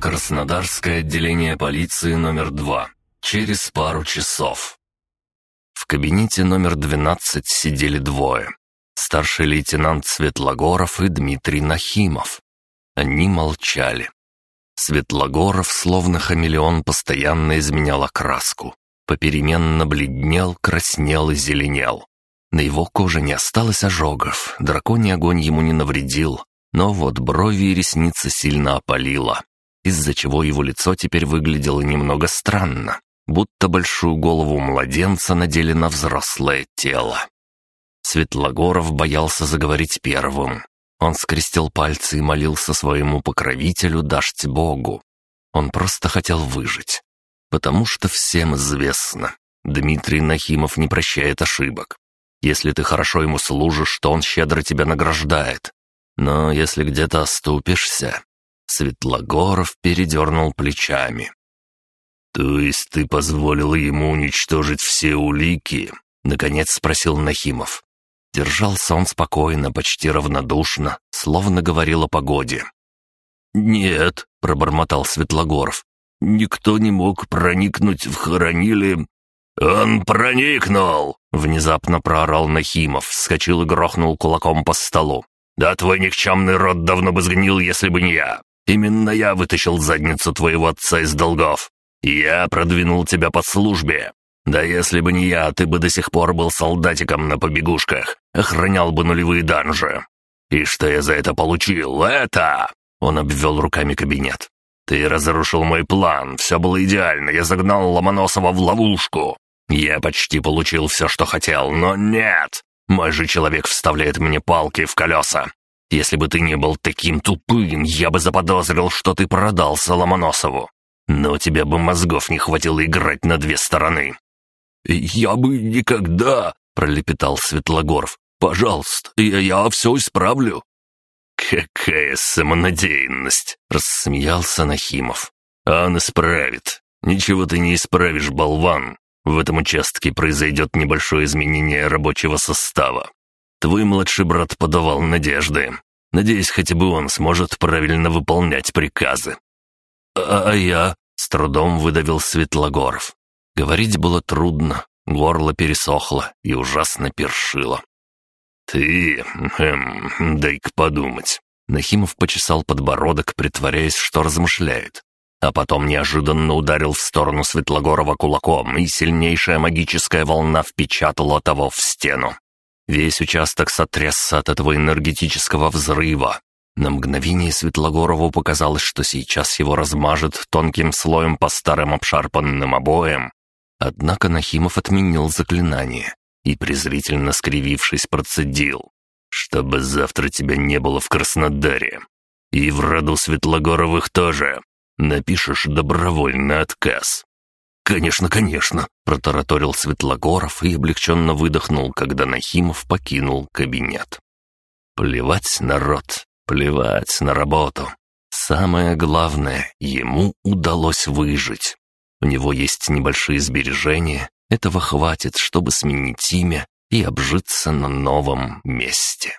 Краснодарское отделение полиции номер два. Через пару часов. В кабинете номер 12 сидели двое. Старший лейтенант Светлогоров и Дмитрий Нахимов. Они молчали. Светлогоров, словно хамелеон, постоянно изменял окраску. Попеременно бледнел, краснел и зеленел. На его коже не осталось ожогов, драконий огонь ему не навредил, но вот брови и ресницы сильно опалило, из-за чего его лицо теперь выглядело немного странно, будто большую голову младенца надели на взрослое тело. Светлогоров боялся заговорить первым. Он скрестил пальцы и молился своему покровителю дашь Богу. Он просто хотел выжить. Потому что всем известно, Дмитрий Нахимов не прощает ошибок. Если ты хорошо ему служишь, то он щедро тебя награждает. Но если где-то оступишься...» Светлогоров передернул плечами. «То есть ты позволил ему уничтожить все улики?» — наконец спросил Нахимов. Держался он спокойно, почти равнодушно, словно говорил о погоде. «Нет», — пробормотал Светлогоров, — «никто не мог проникнуть в хоронили «Он проникнул!» — внезапно проорал Нахимов, вскочил и грохнул кулаком по столу. «Да твой никчемный род давно бы сгнил, если бы не я. Именно я вытащил задницу твоего отца из долгов. Я продвинул тебя по службе. Да если бы не я, ты бы до сих пор был солдатиком на побегушках, охранял бы нулевые данжи. И что я за это получил? Это...» Он обвел руками кабинет. «Ты разрушил мой план, все было идеально, я загнал Ломоносова в ловушку. Я почти получил все, что хотел, но нет! Мой же человек вставляет мне палки в колеса. Если бы ты не был таким тупым, я бы заподозрил, что ты продался Ломоносову. Но у тебя бы мозгов не хватило играть на две стороны». «Я бы никогда...» — пролепетал Светлогоров. «Пожалуйста, я, я все исправлю». «Какая самонадеянность!» — рассмеялся Нахимов. «Он исправит. Ничего ты не исправишь, болван. В этом участке произойдет небольшое изменение рабочего состава. Твой младший брат подавал надежды. Надеюсь, хотя бы он сможет правильно выполнять приказы». «А, -а я?» — с трудом выдавил Светлогоров. Говорить было трудно, горло пересохло и ужасно першило. «Ты... эм... дай-ка подумать». Нахимов почесал подбородок, притворяясь, что размышляет а потом неожиданно ударил в сторону Светлогорова кулаком, и сильнейшая магическая волна впечатала того в стену. Весь участок сотрясся от этого энергетического взрыва. На мгновение Светлогорову показалось, что сейчас его размажет тонким слоем по старым обшарпанным обоям. Однако Нахимов отменил заклинание и, презрительно скривившись, процедил. «Чтобы завтра тебя не было в Краснодаре. И в роду Светлогоровых тоже. Напишешь добровольный отказ». «Конечно, конечно», — протараторил Светлогоров и облегченно выдохнул, когда Нахимов покинул кабинет. «Плевать народ, плевать на работу. Самое главное, ему удалось выжить. У него есть небольшие сбережения, этого хватит, чтобы сменить имя и обжиться на новом месте».